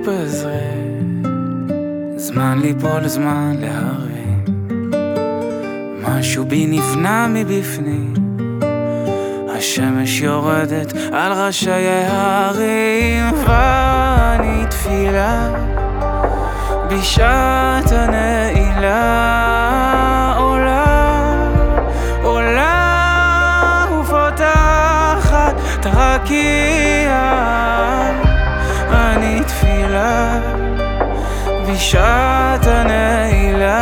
אני מתפזר, זמן ליפול, זמן להרים. משהו בי נבנה מבפנים, השמש יורדת על ראשי ההרים, ואני תפילה בשעת הנעילה. עולה, בשעת הנעילה.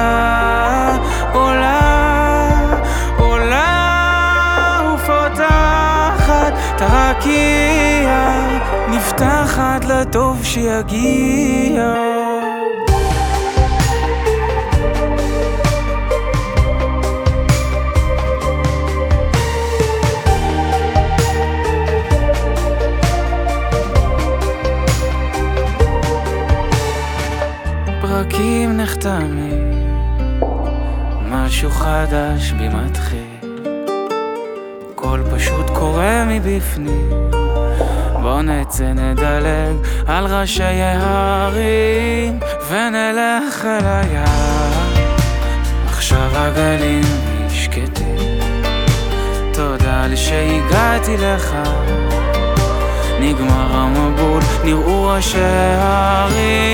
עולה, עולה ופותחת את הרקיע. נפתחת לטוב שיגיע. פרקים נחתמים, משהו חדש בי מתחיל, הכל פשוט קורה מבפנים. בוא נצא נדלג על ראשי ההרים ונלך אל הים. עכשיו הגלים שקטים, תודה לי שהגעתי לך. נגמר המבול, נראו ראשי ההרים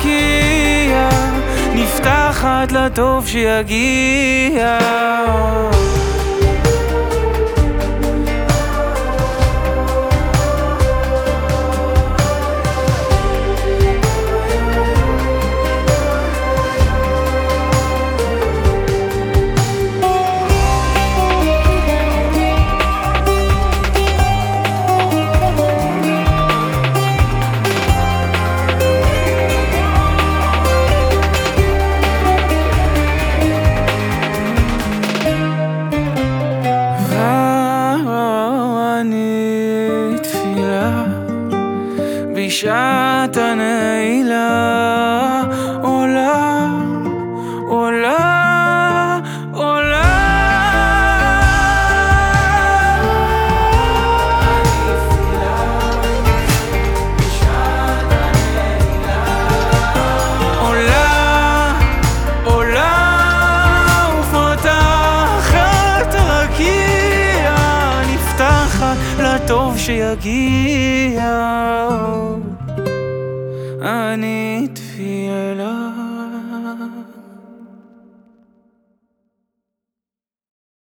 את הרקיע נפתחת לטוב שיגיע בשעת לטוב שיגיע. אני תפילה